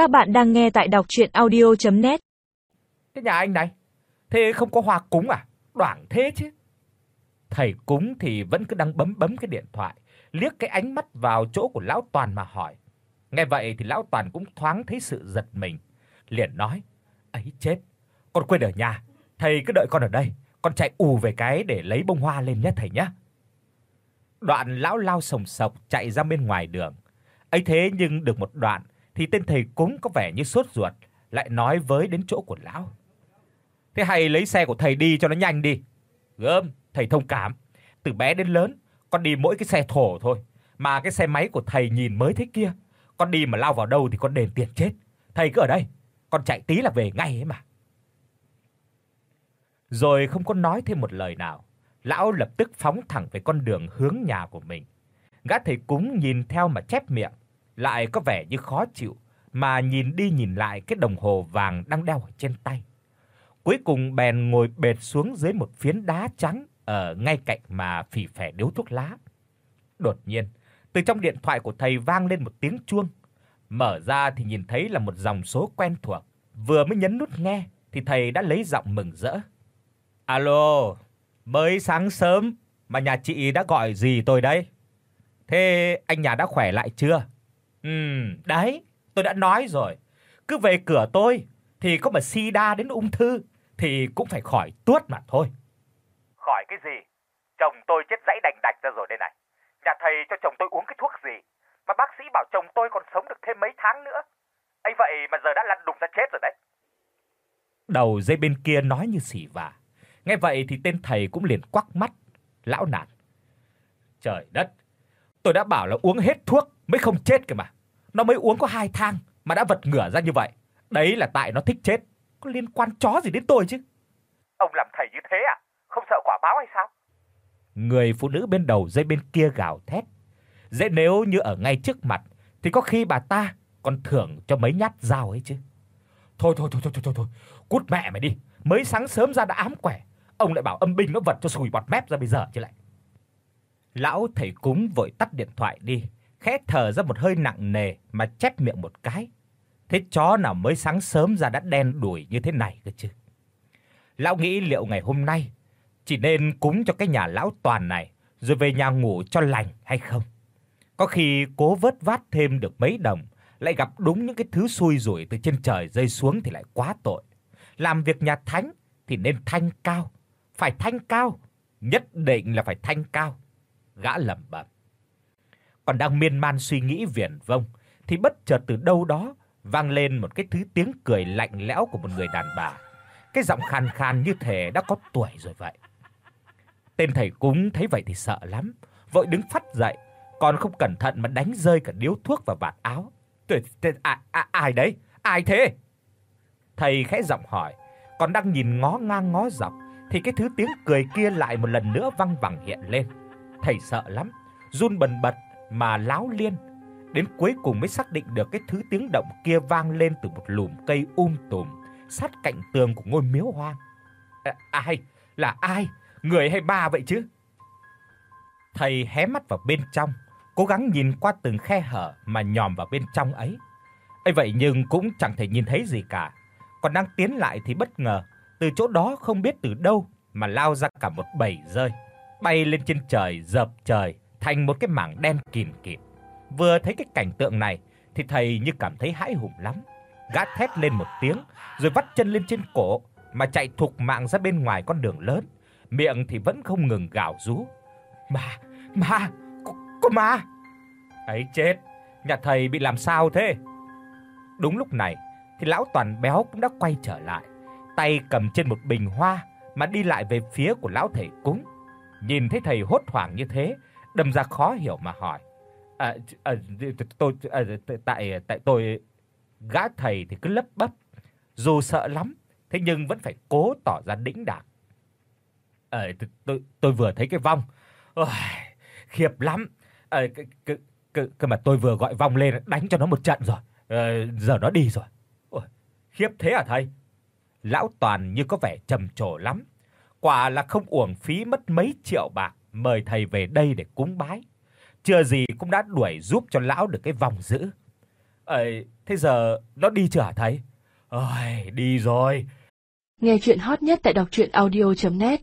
Các bạn đang nghe tại đọc audio net Cái nhà anh này, thế không có hoa cúng à? Đoảng thế chứ. Thầy cúng thì vẫn cứ đang bấm bấm cái điện thoại, liếc cái ánh mắt vào chỗ của lão Toàn mà hỏi. Nghe vậy thì lão Toàn cũng thoáng thấy sự giật mình, liền nói: "Ấy chết, con quên ở nhà, thầy cứ đợi con ở đây, con chạy ù về cái để lấy bông hoa lên nhé thầy nhé." Đoạn lão lao sồng sộc chạy ra bên ngoài đường. Ấy thế nhưng được một đoạn thì tên thầy cúng có vẻ như sốt ruột, lại nói với đến chỗ của lão. Thế hay lấy xe của thầy đi cho nó nhanh đi. Gớm, thầy thông cảm. Từ bé đến lớn, con đi mỗi cái xe thổ thôi, mà cái xe máy của thầy nhìn mới thế kia, con đi mà lao vào đâu thì con đền tiền chết. Thầy cứ ở đây, con chạy tí là về ngay ấy mà. Rồi không có nói thêm một lời nào, lão lập tức phóng thẳng về con đường hướng nhà của mình. Gã thầy cúng nhìn theo mà chép miệng, lại có vẻ như khó chịu mà nhìn đi nhìn lại cái đồng hồ vàng đang đeo ở trên tay. Cuối cùng bèn ngồi bệt xuống dưới một phiến đá trắng ở ngay cạnh mà phì phè điếu thuốc lá. Đột nhiên, từ trong điện thoại của thầy vang lên một tiếng chuông. Mở ra thì nhìn thấy là một dòng số quen thuộc. Vừa mới nhấn nút nghe thì thầy đã lấy giọng mừng rỡ. "Alo, mới sáng sớm mà nhà chị đã gọi gì tôi đấy? Thế anh nhà đã khỏe lại chưa?" "Ừm, đấy, tôi đã nói rồi, cứ về cửa tôi thì có mà sida đến ung thư thì cũng phải khỏi tuốt mà thôi." Khỏi cái gì? Chồng tôi chết dãy đành đạch ra rồi đây này. Nhà thầy cho chồng tôi uống cái thuốc gì? Mà bác sĩ bảo chồng tôi còn sống được thêm mấy tháng nữa. ấy vậy mà giờ đã lăn đùng ra chết rồi đấy. Đầu dây bên kia nói như xỉ vả. Nghe vậy thì tên thầy cũng liền quắc mắt, lão nạt. Trời đất, tôi đã bảo là uống hết thuốc mới không chết kìa mà. Nó mới uống có hai thang mà đã vật ngửa ra như vậy. Đấy là tại nó thích chết. Có liên quan chó gì đến tôi chứ? Ông làm thầy như thế à? Không sợ quả báo hay sao? Người phụ nữ bên đầu dây bên kia gào thét. Dễ nếu như ở ngay trước mặt thì có khi bà ta còn thưởng cho mấy nhát dao ấy chứ. Thôi thôi thôi thôi thôi thôi, cút mẹ mày đi, mới sáng sớm ra đã ám quẻ, ông lại bảo âm binh nó vật cho sùi bọt mép ra bây giờ chứ lại. Lão thầy cúng vội tắt điện thoại đi, khẽ thở ra một hơi nặng nề mà chép miệng một cái. Thế chó nào mới sáng sớm ra đã đen đuổi như thế này cơ chứ. Lão nghĩ liệu ngày hôm nay chỉ nên cúng cho cái nhà lão toàn này rồi về nhà ngủ cho lành hay không. Có khi cố vớt vát thêm được mấy đồng, lại gặp đúng những cái thứ xui rủi từ trên trời rơi xuống thì lại quá tội. Làm việc nhà thánh thì nên thanh cao, phải thanh cao, nhất định là phải thanh cao. Gã lẩm bẩm. Còn đang miên man suy nghĩ viển vông thì bất chợt từ đâu đó vang lên một cái thứ tiếng cười lạnh lẽo của một người đàn bà. Cái giọng khàn khàn như thể đã có tuổi rồi vậy. Tên thầy cúng thấy vậy thì sợ lắm, vội đứng phắt dậy, còn không cẩn thận mà đánh rơi cả điếu thuốc vào vạt áo. "Tuyệt tên ai à, ai đấy? Ai thế?" Thầy khẽ giọng hỏi, còn đang nhìn ngó ngang ngó dọc thì cái thứ tiếng cười kia lại một lần nữa vang vẳng hiện lên. Thầy sợ lắm, run bần bật mà láo liên, đến cuối cùng mới xác định được cái thứ tiếng động kia vang lên từ một lùm cây um tùm sát cạnh tường của ngôi miếu hoang. À, ai? Là ai? Người hay ma vậy chứ? Thầy hé mắt vào bên trong, cố gắng nhìn qua từng khe hở mà nhòm vào bên trong ấy. Ấy vậy nhưng cũng chẳng thể nhìn thấy gì cả. Còn đang tiến lại thì bất ngờ, từ chỗ đó không biết từ đâu mà lao ra cả một bầy rơi, bay lên trên trời dập trời thành một cái mảng đen kìm kịt. Vừa thấy cái cảnh tượng này thì thầy như cảm thấy hãi hùng lắm. Gã thét lên một tiếng rồi vắt chân lên trên cổ mà chạy thục mạng ra bên ngoài con đường lớn, miệng thì vẫn không ngừng gào rú. "Ma, ma, có, có ma!" Ấy chết, nhà thầy bị làm sao thế? Đúng lúc này thì lão toàn béo cũng đã quay trở lại, tay cầm trên một bình hoa mà đi lại về phía của lão thầy cúng. Nhìn thấy thầy hốt hoảng như thế, đâm ra khó hiểu mà hỏi: "À, à tôi à, tại tại tôi gã thầy thì cứ lấp bấp, dù sợ lắm, thế nhưng vẫn phải cố tỏ ra đĩnh đạc. Ờ tôi tôi vừa thấy cái vong. Ôi, khiếp lắm. Ờ cơ cơ mà tôi vừa gọi vong lên đánh cho nó một trận rồi. Ờ giờ nó đi rồi. Ôi, khiếp thế à thầy? Lão Toàn như có vẻ trầm trồ lắm. Quả là không uổng phí mất mấy triệu bạc mời thầy về đây để cúng bái. Chưa gì cũng đã đuổi giúp cho lão được cái vòng giữ. Ấy, Thế giờ nó đi chưa hả thầy? Ôi, đi rồi. Nghe chuyện hot nhất tại đọc audio net